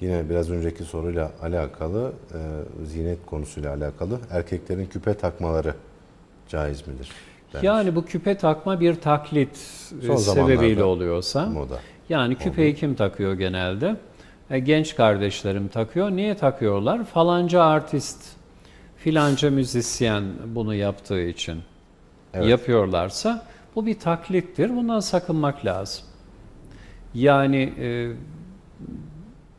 Yine biraz önceki soruyla alakalı, e, zinet konusuyla alakalı erkeklerin küpe takmaları caiz midir? Demiş. Yani bu küpe takma bir taklit e, Son sebebiyle oluyorsa. moda. Yani küpeyi kim takıyor genelde? E, genç kardeşlerim takıyor. Niye takıyorlar? Falanca artist, filanca müzisyen bunu yaptığı için Evet. yapıyorlarsa bu bir taklittir. Bundan sakınmak lazım. Yani e,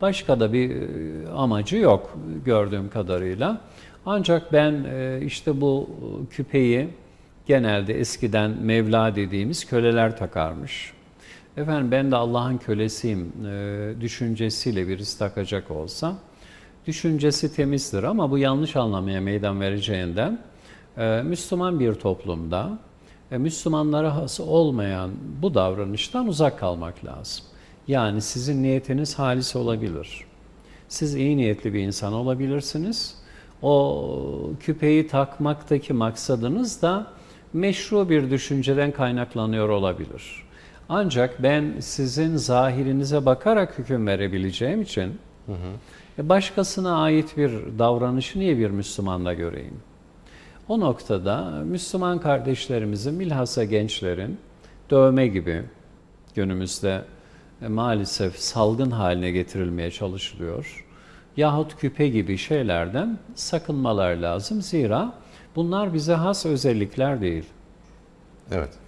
başka da bir e, amacı yok gördüğüm kadarıyla. Ancak ben e, işte bu küpeyi genelde eskiden Mevla dediğimiz köleler takarmış. Efendim ben de Allah'ın kölesiyim e, düşüncesiyle birisi takacak olsa düşüncesi temizdir ama bu yanlış anlamaya meydan vereceğinden e, Müslüman bir toplumda e, Müslümanlara has olmayan bu davranıştan uzak kalmak lazım. Yani sizin niyetiniz halis olabilir. Siz iyi niyetli bir insan olabilirsiniz. O küpeyi takmaktaki maksadınız da meşru bir düşünceden kaynaklanıyor olabilir. Ancak ben sizin zahirinize bakarak hüküm verebileceğim için e, başkasına ait bir davranışı niye bir Müslümanda göreyim? O noktada Müslüman kardeşlerimizin bilhassa gençlerin dövme gibi günümüzde e, maalesef salgın haline getirilmeye çalışılıyor. Yahut küpe gibi şeylerden sakınmalar lazım. Zira bunlar bize has özellikler değil. Evet.